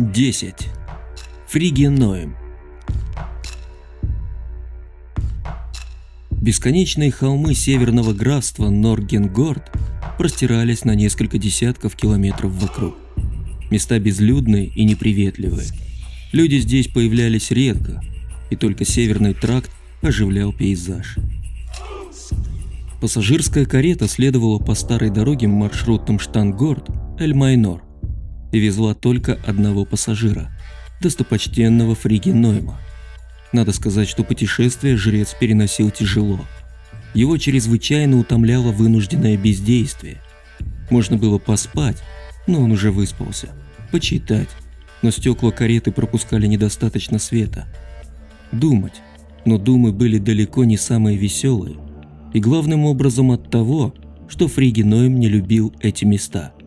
10. Фригеноем. Бесконечные холмы северного графства Норгенгорд простирались на несколько десятков километров вокруг. Места безлюдные и неприветливые. Люди здесь появлялись редко, и только северный тракт оживлял пейзаж. Пассажирская карета следовала по старой дороге маршрутом Штангорд Эль-Майнор и везла только одного пассажира, достопочтенного Фриги Нойма. Надо сказать, что путешествие жрец переносил тяжело. Его чрезвычайно утомляло вынужденное бездействие. Можно было поспать, но он уже выспался, почитать, но стекла кареты пропускали недостаточно света. Думать, но думы были далеко не самые веселые, и главным образом от того, что Фриги Нойм не любил эти места –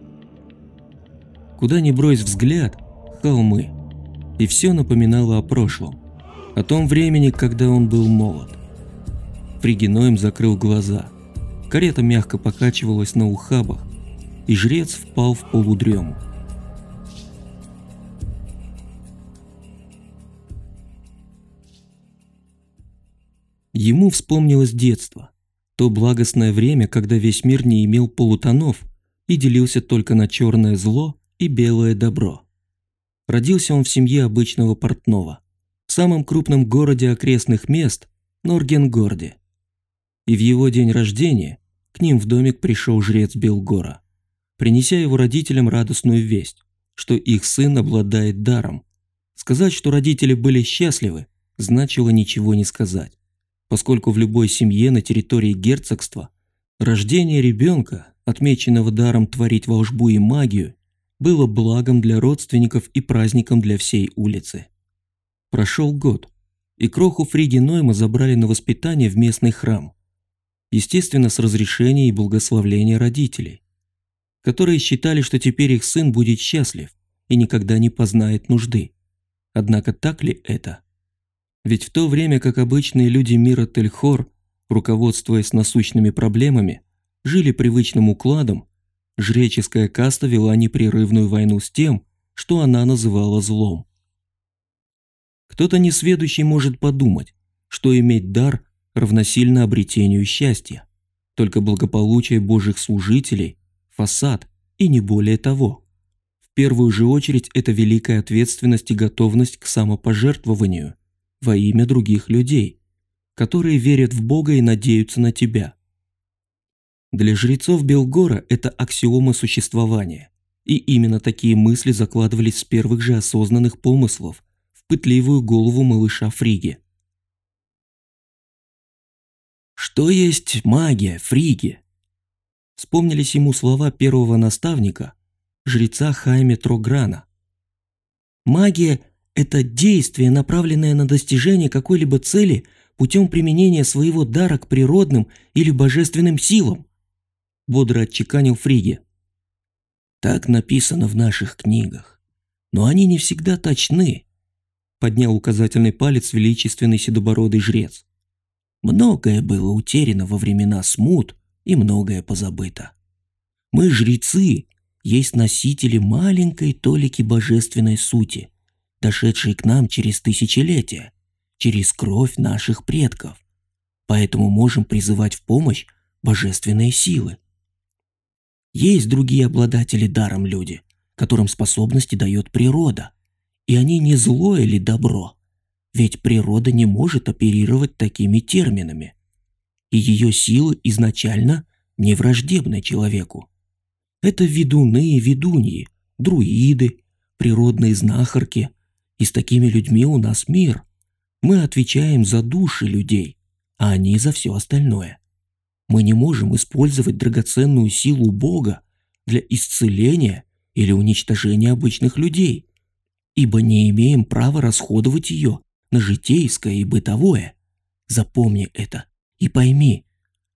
Куда ни брось взгляд – холмы. И все напоминало о прошлом. О том времени, когда он был молод. Фригиноем закрыл глаза. Карета мягко покачивалась на ухабах, и жрец впал в полудрему. Ему вспомнилось детство, то благостное время, когда весь мир не имел полутонов и делился только на черное зло и белое добро. Родился он в семье обычного портного, в самом крупном городе окрестных мест – Норгенгорде. И в его день рождения к ним в домик пришел жрец Белгора, принеся его родителям радостную весть, что их сын обладает даром. Сказать, что родители были счастливы, значило ничего не сказать, поскольку в любой семье на территории герцогства рождение ребенка, отмеченного даром творить волшбу и магию, было благом для родственников и праздником для всей улицы. Прошел год, и кроху Фриги Нойма забрали на воспитание в местный храм. Естественно, с разрешения и благословления родителей, которые считали, что теперь их сын будет счастлив и никогда не познает нужды. Однако так ли это? Ведь в то время как обычные люди мира Тельхор, руководствуясь насущными проблемами, жили привычным укладом, Жреческая каста вела непрерывную войну с тем, что она называла злом. Кто-то несведущий может подумать, что иметь дар равносильно обретению счастья, только благополучие божьих служителей, фасад и не более того. В первую же очередь это великая ответственность и готовность к самопожертвованию во имя других людей, которые верят в Бога и надеются на тебя. Для жрецов Белгора это аксиома существования. И именно такие мысли закладывались с первых же осознанных помыслов в пытливую голову малыша Фриги. «Что есть магия, Фриги?» Вспомнились ему слова первого наставника, жреца Хайме Трограна. «Магия – это действие, направленное на достижение какой-либо цели путем применения своего дара к природным или божественным силам бодро отчеканил Фриги. Так написано в наших книгах. Но они не всегда точны, поднял указательный палец величественный седобородый жрец. Многое было утеряно во времена смут и многое позабыто. Мы, жрецы, есть носители маленькой толики божественной сути, дошедшей к нам через тысячелетия, через кровь наших предков. Поэтому можем призывать в помощь божественные силы. Есть другие обладатели даром люди, которым способности дает природа. И они не зло или добро. Ведь природа не может оперировать такими терминами. И ее силы изначально не враждебны человеку. Это ведуны и ведуньи, друиды, природные знахарки. И с такими людьми у нас мир. Мы отвечаем за души людей, а они за все остальное. Мы не можем использовать драгоценную силу Бога для исцеления или уничтожения обычных людей, ибо не имеем права расходовать ее на житейское и бытовое. Запомни это и пойми,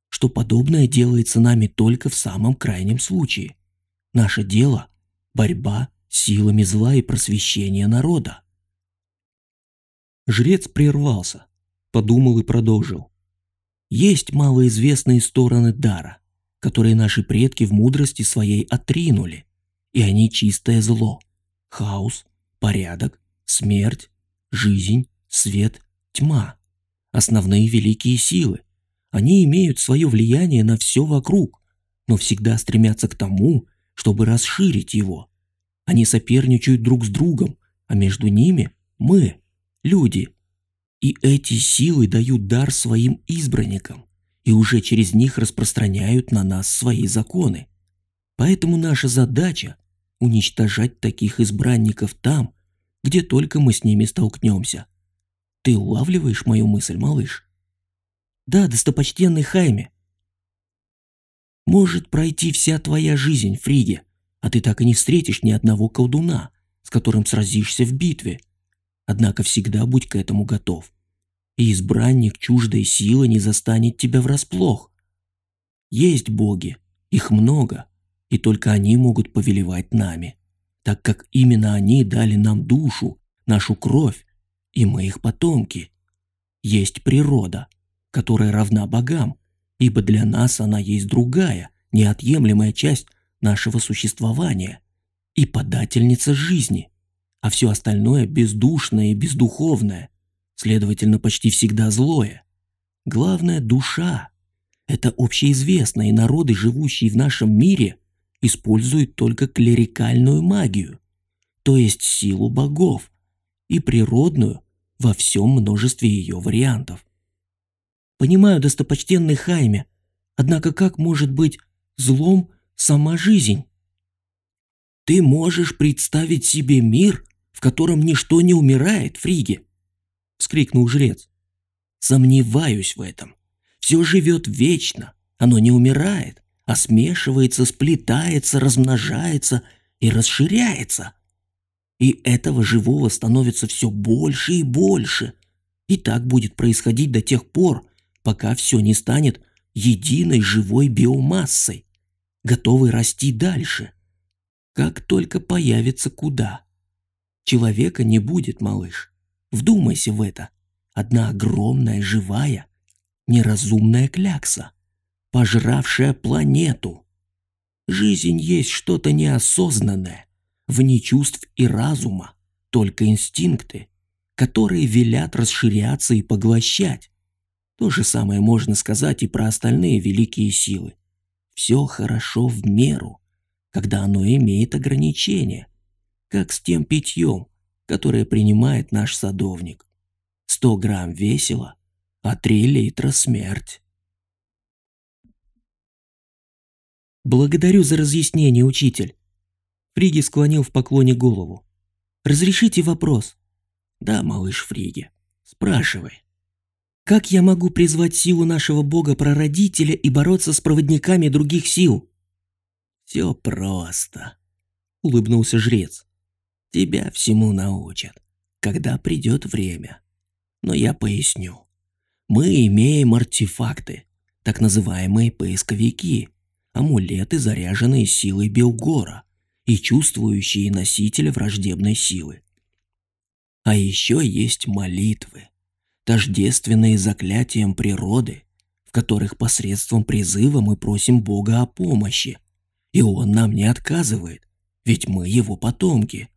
что подобное делается нами только в самом крайнем случае. Наше дело – борьба силами зла и просвещение народа. Жрец прервался, подумал и продолжил. Есть малоизвестные стороны дара, которые наши предки в мудрости своей отринули, и они чистое зло, хаос, порядок, смерть, жизнь, свет, тьма. Основные великие силы. Они имеют свое влияние на все вокруг, но всегда стремятся к тому, чтобы расширить его. Они соперничают друг с другом, а между ними мы, люди. И эти силы дают дар своим избранникам и уже через них распространяют на нас свои законы. Поэтому наша задача – уничтожать таких избранников там, где только мы с ними столкнемся. Ты улавливаешь мою мысль, малыш? Да, достопочтенный Хайме. Может пройти вся твоя жизнь, Фриге, а ты так и не встретишь ни одного колдуна, с которым сразишься в битве. Однако всегда будь к этому готов и избранник чуждой силы не застанет тебя врасплох. Есть боги, их много, и только они могут повелевать нами, так как именно они дали нам душу, нашу кровь, и мы их потомки. Есть природа, которая равна богам, ибо для нас она есть другая, неотъемлемая часть нашего существования и подательница жизни, а все остальное бездушное и бездуховное – следовательно, почти всегда злое. Главное – душа. Это общеизвестно, и народы, живущие в нашем мире, используют только клерикальную магию, то есть силу богов, и природную во всем множестве ее вариантов. Понимаю, достопочтенный Хайме, однако как может быть злом сама жизнь? Ты можешь представить себе мир, в котором ничто не умирает, Фриге? – вскрикнул жрец. «Сомневаюсь в этом. Все живет вечно, оно не умирает, а смешивается, сплетается, размножается и расширяется. И этого живого становится все больше и больше. И так будет происходить до тех пор, пока все не станет единой живой биомассой, готовой расти дальше. Как только появится куда. Человека не будет, малыш. Вдумайся в это. Одна огромная живая, неразумная клякса, пожравшая планету. Жизнь есть что-то неосознанное, вне чувств и разума, только инстинкты, которые велят расширяться и поглощать. То же самое можно сказать и про остальные великие силы. Все хорошо в меру, когда оно имеет ограничения, как с тем питьем, которое принимает наш садовник. Сто грамм весело, а три литра смерть. Благодарю за разъяснение, учитель. Фриги склонил в поклоне голову. Разрешите вопрос? Да, малыш Фриги, спрашивай. Как я могу призвать силу нашего бога-прародителя и бороться с проводниками других сил? Все просто, улыбнулся жрец. Тебя всему научат, когда придет время. Но я поясню. Мы имеем артефакты, так называемые поисковики, амулеты, заряженные силой Белгора и чувствующие носителя враждебной силы. А еще есть молитвы, тождественные заклятиям природы, в которых посредством призыва мы просим Бога о помощи, и Он нам не отказывает, ведь мы Его потомки.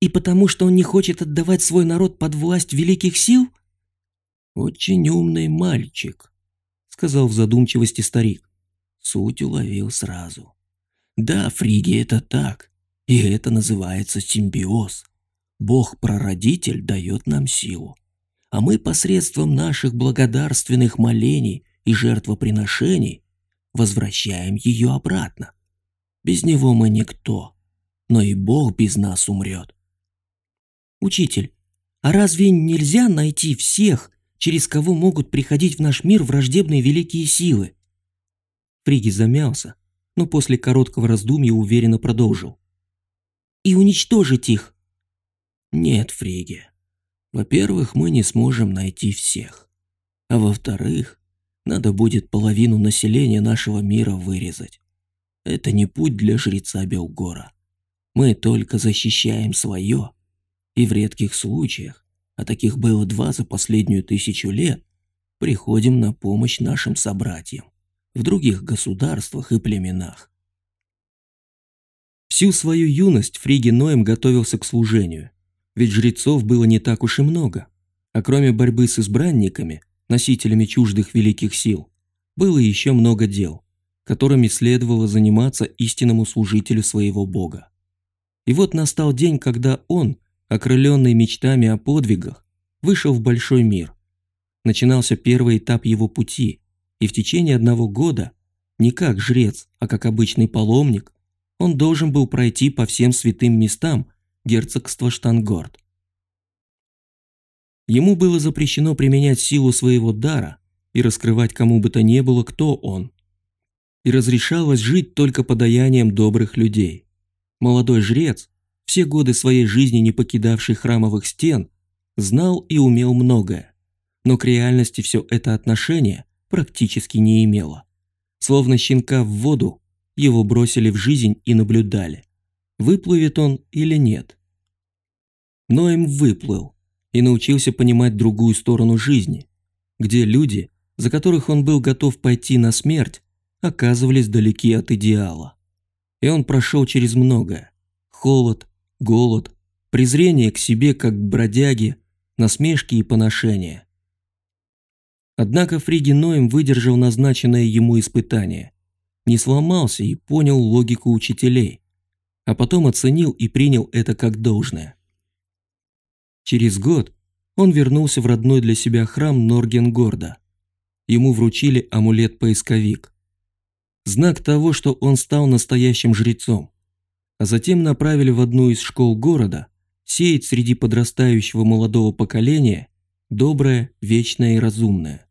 И потому что он не хочет отдавать свой народ под власть великих сил? Очень умный мальчик, сказал в задумчивости старик. Суть уловил сразу. Да, Фриги, это так. И это называется симбиоз. Бог-прародитель дает нам силу. А мы посредством наших благодарственных молений и жертвоприношений возвращаем ее обратно. Без него мы никто, но и Бог без нас умрет. Учитель, а разве нельзя найти всех, через кого могут приходить в наш мир враждебные великие силы? Фриги замялся, но после короткого раздумья уверенно продолжил. И уничтожить их? Нет, Фриги. Во-первых, мы не сможем найти всех. А во-вторых, надо будет половину населения нашего мира вырезать. Это не путь для жреца Белгора. Мы только защищаем свое и в редких случаях, а таких было два за последнюю тысячу лет, приходим на помощь нашим собратьям в других государствах и племенах. Всю свою юность Фриги Ноем готовился к служению, ведь жрецов было не так уж и много, а кроме борьбы с избранниками, носителями чуждых великих сил, было еще много дел, которыми следовало заниматься истинному служителю своего бога. И вот настал день, когда он, окрыленный мечтами о подвигах, вышел в большой мир. Начинался первый этап его пути, и в течение одного года, не как жрец, а как обычный паломник, он должен был пройти по всем святым местам герцогства Штангорд. Ему было запрещено применять силу своего дара и раскрывать кому бы то ни было, кто он. И разрешалось жить только подаянием добрых людей. Молодой жрец, все годы своей жизни не покидавший храмовых стен, знал и умел многое, но к реальности все это отношение практически не имело. Словно щенка в воду его бросили в жизнь и наблюдали, выплывет он или нет. Но им выплыл и научился понимать другую сторону жизни, где люди, за которых он был готов пойти на смерть, оказывались далеки от идеала. И он прошел через многое – холод, голод, презрение к себе как к бродяге, насмешки и поношения. Однако Фриги Ноем выдержал назначенное ему испытание не сломался и понял логику учителей, а потом оценил и принял это как должное. Через год он вернулся в родной для себя храм Норгенгорда. Ему вручили амулет-поисковик. Знак того, что он стал настоящим жрецом. А затем направили в одну из школ города сеять среди подрастающего молодого поколения доброе, вечное и разумное.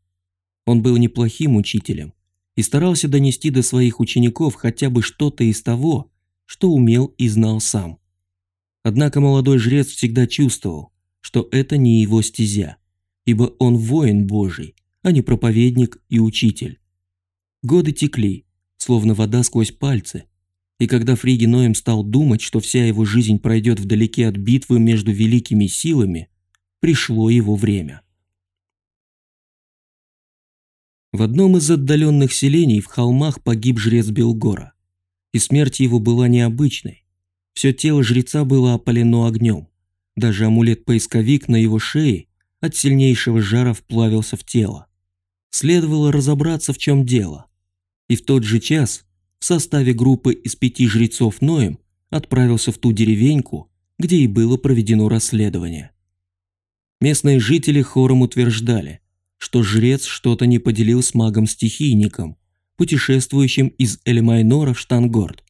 Он был неплохим учителем, и старался донести до своих учеников хотя бы что-то из того, что умел и знал сам. Однако молодой жрец всегда чувствовал, что это не его стезя, ибо он воин Божий, а не проповедник и учитель. Годы текли, словно вода сквозь пальцы, и когда Фриги Ноем стал думать, что вся его жизнь пройдет вдалеке от битвы между великими силами, пришло его время. В одном из отдаленных селений в холмах погиб жрец Белгора. И смерть его была необычной. Все тело жреца было опалено огнем. Даже амулет-поисковик на его шее от сильнейшего жара вплавился в тело. Следовало разобраться, в чем дело. И в тот же час в составе группы из пяти жрецов Ноем отправился в ту деревеньку, где и было проведено расследование. Местные жители хором утверждали – что жрец что-то не поделил с магом-стихийником, путешествующим из Эльмайнора в Штангорд.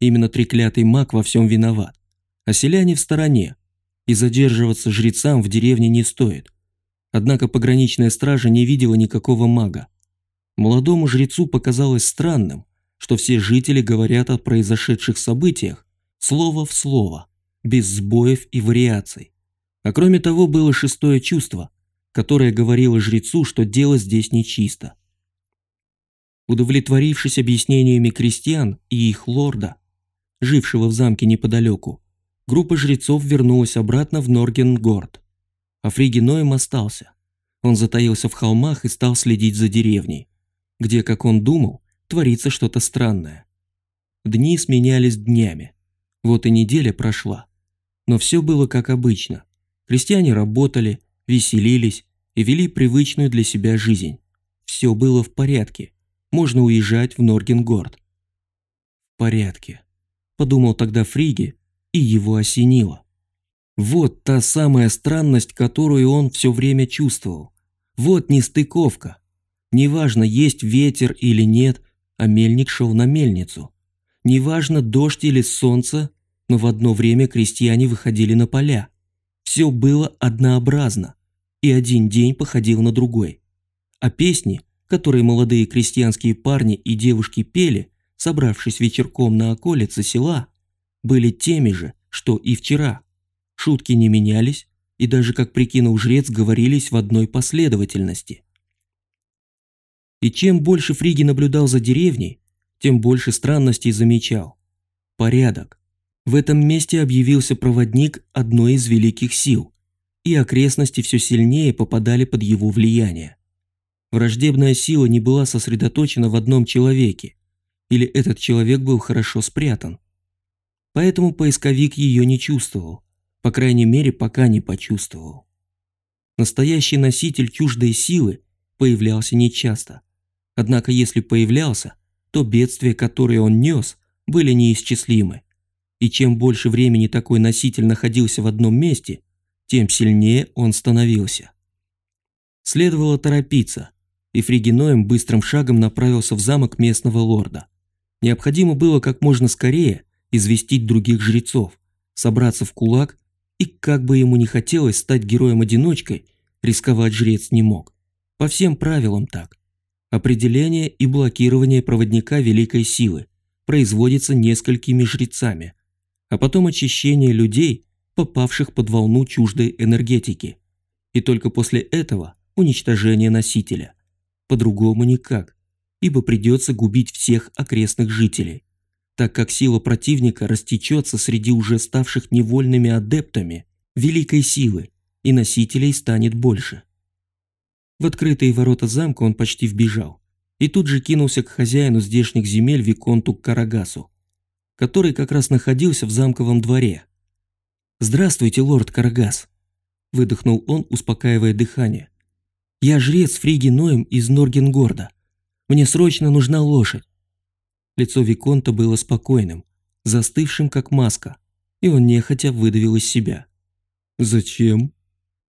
Именно треклятый маг во всем виноват, а селяне в стороне, и задерживаться жрецам в деревне не стоит. Однако пограничная стража не видела никакого мага. Молодому жрецу показалось странным, что все жители говорят о произошедших событиях слово в слово, без сбоев и вариаций. А кроме того было шестое чувство – которая говорила жрецу, что дело здесь нечисто. Удовлетворившись объяснениями крестьян и их лорда, жившего в замке неподалеку, группа жрецов вернулась обратно в Норгенгорд. А Фригиноем остался. Он затаился в холмах и стал следить за деревней, где, как он думал, творится что-то странное. Дни сменялись днями. Вот и неделя прошла. Но все было как обычно. Крестьяне работали, веселились и вели привычную для себя жизнь. Все было в порядке. Можно уезжать в Норгенгорд. В порядке. Подумал тогда Фриги, и его осенило. Вот та самая странность, которую он все время чувствовал. Вот нестыковка. Неважно, есть ветер или нет, а мельник шел на мельницу. Неважно, дождь или солнце, но в одно время крестьяне выходили на поля. Все было однообразно и один день походил на другой. А песни, которые молодые крестьянские парни и девушки пели, собравшись вечерком на околице села, были теми же, что и вчера. Шутки не менялись, и даже, как прикинул жрец, говорились в одной последовательности. И чем больше Фриги наблюдал за деревней, тем больше странностей замечал. Порядок. В этом месте объявился проводник одной из великих сил, и окрестности все сильнее попадали под его влияние. Враждебная сила не была сосредоточена в одном человеке, или этот человек был хорошо спрятан. Поэтому поисковик ее не чувствовал, по крайней мере, пока не почувствовал. Настоящий носитель чуждой силы появлялся нечасто. Однако если появлялся, то бедствия, которые он нес, были неисчислимы. И чем больше времени такой носитель находился в одном месте, тем сильнее он становился. Следовало торопиться, и Фригиноем быстрым шагом направился в замок местного лорда. Необходимо было как можно скорее известить других жрецов, собраться в кулак, и как бы ему не хотелось стать героем-одиночкой, рисковать жрец не мог. По всем правилам так. Определение и блокирование проводника великой силы производится несколькими жрецами, а потом очищение людей, попавших под волну чуждой энергетики. И только после этого уничтожение носителя. По-другому никак, ибо придется губить всех окрестных жителей, так как сила противника растечется среди уже ставших невольными адептами великой силы, и носителей станет больше. В открытые ворота замка он почти вбежал, и тут же кинулся к хозяину здешних земель Виконту Карагасу, который как раз находился в замковом дворе. «Здравствуйте, лорд Карагас!» – выдохнул он, успокаивая дыхание. «Я жрец Фриги Ноем из Норгенгорда. Мне срочно нужна лошадь». Лицо Виконта было спокойным, застывшим как маска, и он нехотя выдавил из себя. «Зачем?»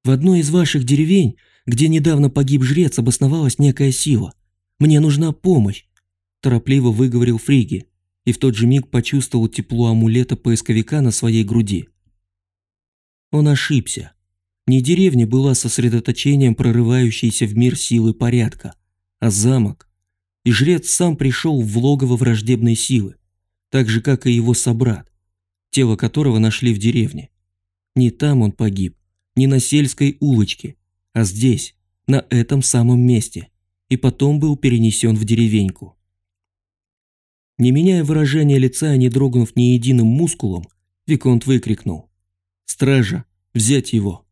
«В одной из ваших деревень, где недавно погиб жрец, обосновалась некая сила. Мне нужна помощь», – торопливо выговорил Фриги и в тот же миг почувствовал тепло амулета поисковика на своей груди. Он ошибся. Не деревня была сосредоточением прорывающейся в мир силы порядка, а замок. И жрец сам пришел в логово враждебной силы, так же, как и его собрат, тело которого нашли в деревне. Не там он погиб, не на сельской улочке, а здесь, на этом самом месте, и потом был перенесен в деревеньку. Не меняя выражения лица и не дрогнув ни единым мускулом, Виконт выкрикнул. «Стража! Взять его!»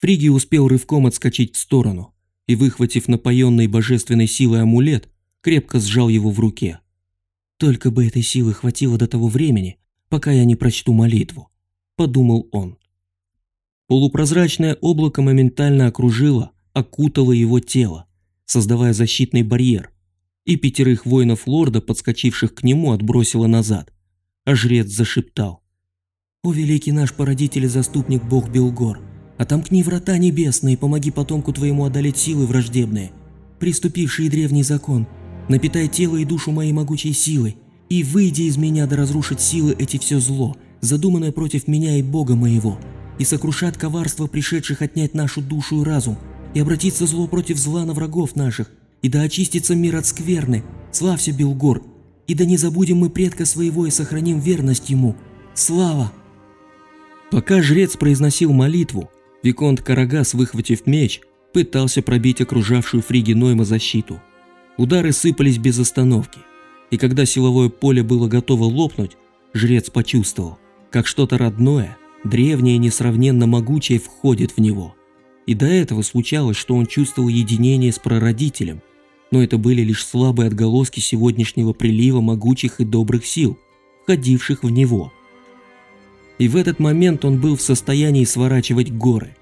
Фриги успел рывком отскочить в сторону и, выхватив напоенный божественной силой амулет, крепко сжал его в руке. «Только бы этой силы хватило до того времени, пока я не прочту молитву», – подумал он. Полупрозрачное облако моментально окружило, окутало его тело, создавая защитный барьер, и пятерых воинов лорда, подскочивших к нему, отбросило назад. А жрец зашептал. «О, великий наш породитель и заступник бог Белгор, отомкни врата небесные, помоги потомку твоему одолеть силы враждебные, приступившие древний закон, напитай тело и душу моей могучей силой, и выйди из меня да разрушить силы эти все зло, задуманное против меня и бога моего, и сокрушат коварство пришедших отнять нашу душу и разум, и обратиться зло против зла на врагов наших, и да очистится мир от скверны, славься Белгор, и да не забудем мы предка своего и сохраним верность ему. Слава!» Пока жрец произносил молитву, Виконт Карагас, выхватив меч, пытался пробить окружавшую Фриги Нойма защиту. Удары сыпались без остановки, и когда силовое поле было готово лопнуть, жрец почувствовал, как что-то родное, древнее несравненно могучее входит в него. И до этого случалось, что он чувствовал единение с прародителем – но это были лишь слабые отголоски сегодняшнего прилива могучих и добрых сил, входивших в него. И в этот момент он был в состоянии сворачивать горы,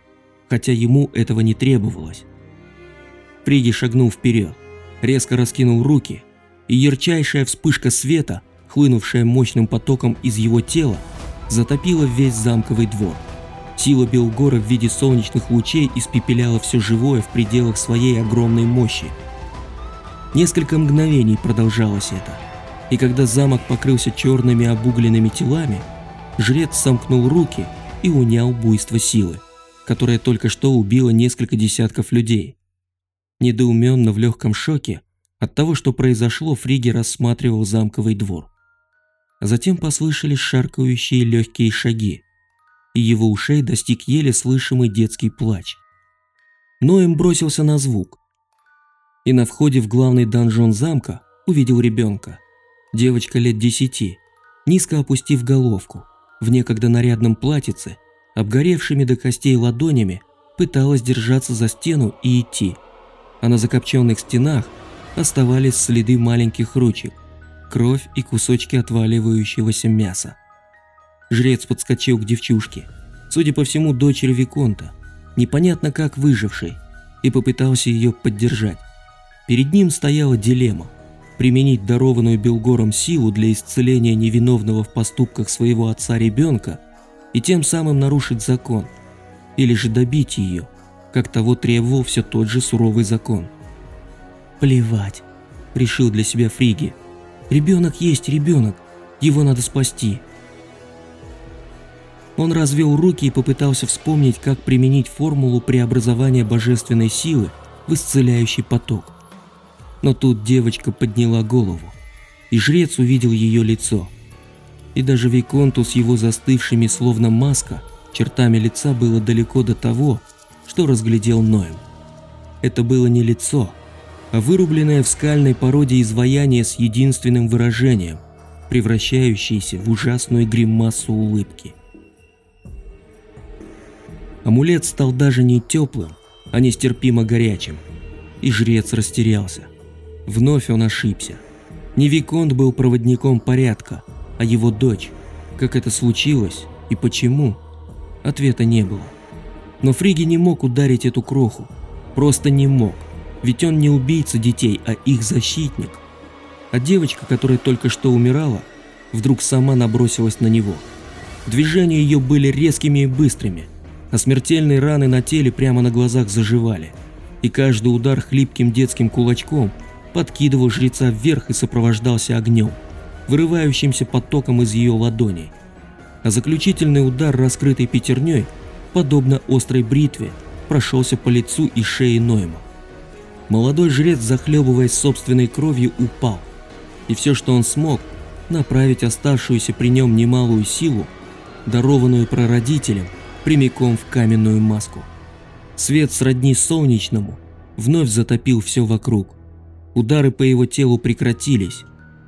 хотя ему этого не требовалось. Фриги шагнул вперед, резко раскинул руки, и ярчайшая вспышка света, хлынувшая мощным потоком из его тела, затопила весь замковый двор. Сила Белгора в виде солнечных лучей испепеляла все живое в пределах своей огромной мощи – Несколько мгновений продолжалось это, и когда замок покрылся черными обугленными телами, жрец сомкнул руки и унял буйство силы, которое только что убило несколько десятков людей. Недоуменно в легком шоке от того, что произошло, Фриги рассматривал замковый двор. Затем послышались шаркающие легкие шаги, и его ушей достиг еле слышимый детский плач. Ноем бросился на звук, и на входе в главный донжон замка увидел ребенка. Девочка лет десяти, низко опустив головку, в некогда нарядном платьице, обгоревшими до костей ладонями, пыталась держаться за стену и идти, а на закопченных стенах оставались следы маленьких ручек. Кровь и кусочки отваливающегося мяса. Жрец подскочил к девчушке, судя по всему, дочери Виконта, непонятно как выжившей, и попытался ее поддержать. Перед ним стояла дилемма – применить дарованную Белгором силу для исцеления невиновного в поступках своего отца ребенка и тем самым нарушить закон, или же добить ее, как того требовал все тот же суровый закон. «Плевать», – решил для себя Фриги. «Ребенок есть ребенок, его надо спасти». Он развел руки и попытался вспомнить, как применить формулу преобразования божественной силы в исцеляющий поток. Но тут девочка подняла голову, и жрец увидел ее лицо. И даже Виконту с его застывшими словно маска чертами лица было далеко до того, что разглядел Ноем. Это было не лицо, вырубленное в скальной породе изваяние с единственным выражением, превращающееся в ужасную гримасу улыбки. Амулет стал даже не теплым, а нестерпимо горячим. И жрец растерялся. Вновь он ошибся. Не Виконт был проводником порядка, а его дочь. Как это случилось и почему? Ответа не было. Но Фриги не мог ударить эту кроху. Просто не мог. Ведь он не убийца детей, а их защитник. А девочка, которая только что умирала, вдруг сама набросилась на него. Движения ее были резкими и быстрыми – а смертельные раны на теле прямо на глазах заживали, и каждый удар хлипким детским кулачком подкидывал жреца вверх и сопровождался огнем, вырывающимся потоком из ее ладоней. А заключительный удар, раскрытой пятерней, подобно острой бритве, прошелся по лицу и шее Ноема. Молодой жрец, захлебываясь собственной кровью, упал, и все, что он смог, направить оставшуюся при нем немалую силу, дарованную прародителем, прямиком в каменную маску. Свет сродни солнечному вновь затопил все вокруг. Удары по его телу прекратились,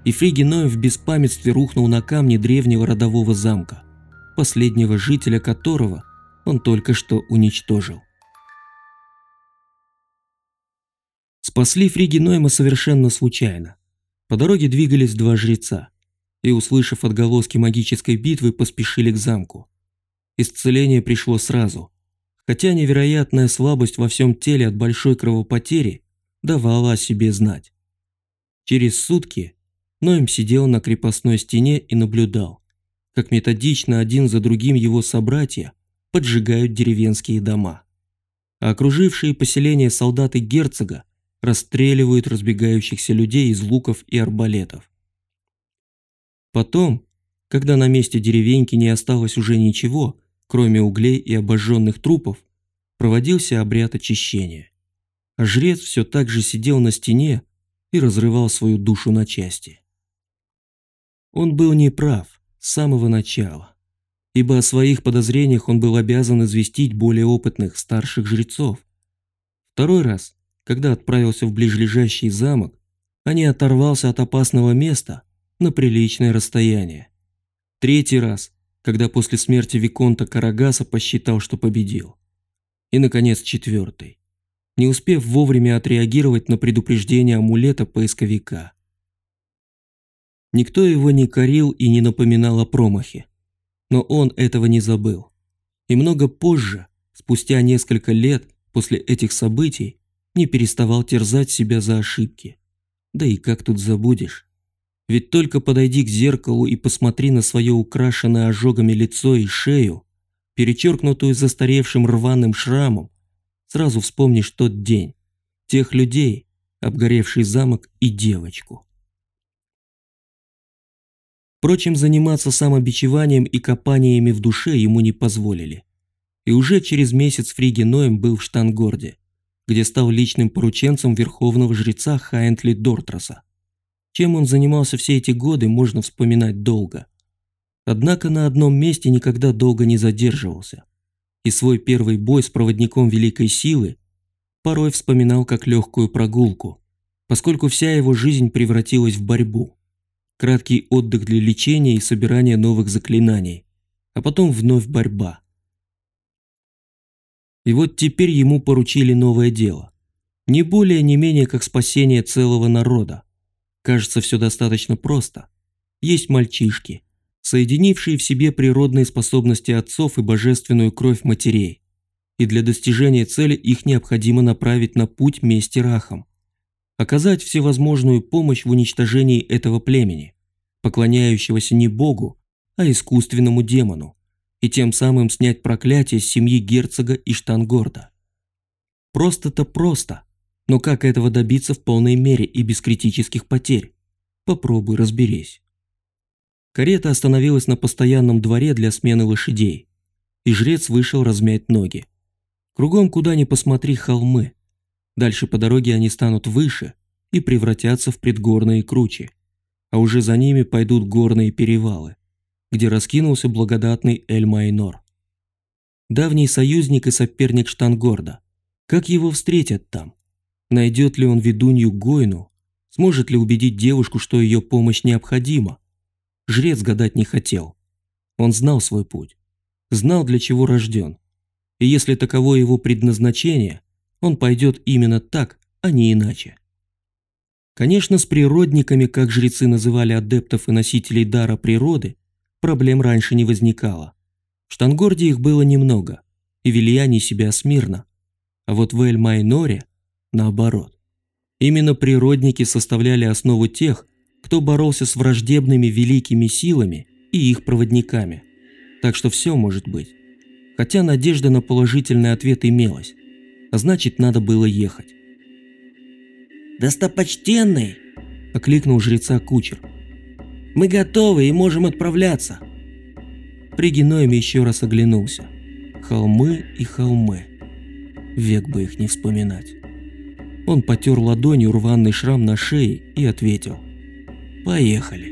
и Фригиной в беспамятстве рухнул на камни древнего родового замка, последнего жителя которого он только что уничтожил. Спасли Фригинойма совершенно случайно. По дороге двигались два жреца, и, услышав отголоски магической битвы, поспешили к замку. Исцеление пришло сразу, хотя невероятная слабость во всем теле от большой кровопотери давала о себе знать. Через сутки Ноем сидел на крепостной стене и наблюдал, как методично один за другим его собратья поджигают деревенские дома, а окружившие поселение солдаты герцога расстреливают разбегающихся людей из луков и арбалетов. Потом, когда на месте деревеньки не осталось уже ничего, кроме углей и обожженных трупов, проводился обряд очищения. А жрец все так же сидел на стене и разрывал свою душу на части. Он был неправ с самого начала, ибо о своих подозрениях он был обязан известить более опытных старших жрецов. Второй раз, когда отправился в ближлежащий замок, а не оторвался от опасного места на приличное расстояние. Третий раз, когда после смерти Виконта Карагаса посчитал, что победил. И, наконец, четвертый, не успев вовремя отреагировать на предупреждение амулета поисковика. Никто его не корил и не напоминал о промахе, но он этого не забыл. И много позже, спустя несколько лет после этих событий, не переставал терзать себя за ошибки. Да и как тут забудешь? Ведь только подойди к зеркалу и посмотри на свое украшенное ожогами лицо и шею, перечеркнутую застаревшим рваным шрамом, сразу вспомнишь тот день, тех людей, обгоревший замок и девочку. Впрочем, заниматься самобичеванием и копаниями в душе ему не позволили. И уже через месяц Фриги Ноем был в Штангорде, где стал личным порученцем верховного жреца Хайентли Дортраса. Чем он занимался все эти годы, можно вспоминать долго. Однако на одном месте никогда долго не задерживался. И свой первый бой с проводником Великой Силы порой вспоминал как легкую прогулку, поскольку вся его жизнь превратилась в борьбу. Краткий отдых для лечения и собирания новых заклинаний, а потом вновь борьба. И вот теперь ему поручили новое дело. Не более, не менее, как спасение целого народа Кажется, все достаточно просто. Есть мальчишки, соединившие в себе природные способности отцов и божественную кровь матерей. И для достижения цели их необходимо направить на путь мести рахам. Оказать всевозможную помощь в уничтожении этого племени, поклоняющегося не Богу, а искусственному демону, и тем самым снять проклятие с семьи герцога и штангорда. Просто-то просто, но как этого добиться в полной мере и без критических потерь? Попробуй разберись. Карета остановилась на постоянном дворе для смены лошадей, и жрец вышел размять ноги. Кругом, куда ни посмотри, холмы. Дальше по дороге они станут выше и превратятся в предгорные кручи, а уже за ними пойдут горные перевалы, где раскинулся благодатный Эль-Майнор. Давний союзник и соперник Штангорда. Как его встретят там? Найдет ли он ведунью Гойну? Сможет ли убедить девушку, что ее помощь необходима? Жрец гадать не хотел. Он знал свой путь. Знал, для чего рожден. И если таково его предназначение, он пойдет именно так, а не иначе. Конечно, с природниками, как жрецы называли адептов и носителей дара природы, проблем раньше не возникало. В Штангорде их было немного, и вели они себя смирно. А вот в Эль-Майноре наоборот. Именно природники составляли основу тех, кто боролся с враждебными великими силами и их проводниками. Так что все может быть. Хотя надежда на положительный ответ имелась. А значит, надо было ехать. «Достопочтенный!» – окликнул жреца кучер. «Мы готовы и можем отправляться!» Пригиноем еще раз оглянулся. Холмы и холмы. Век бы их не вспоминать. Он потер ладонью рваный шрам на шее и ответил. «Поехали».